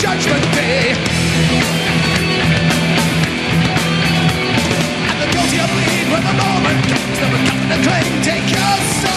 judgment day. And the guilty will bleed when the moment comes. Never will nothing to claim. Take your soul.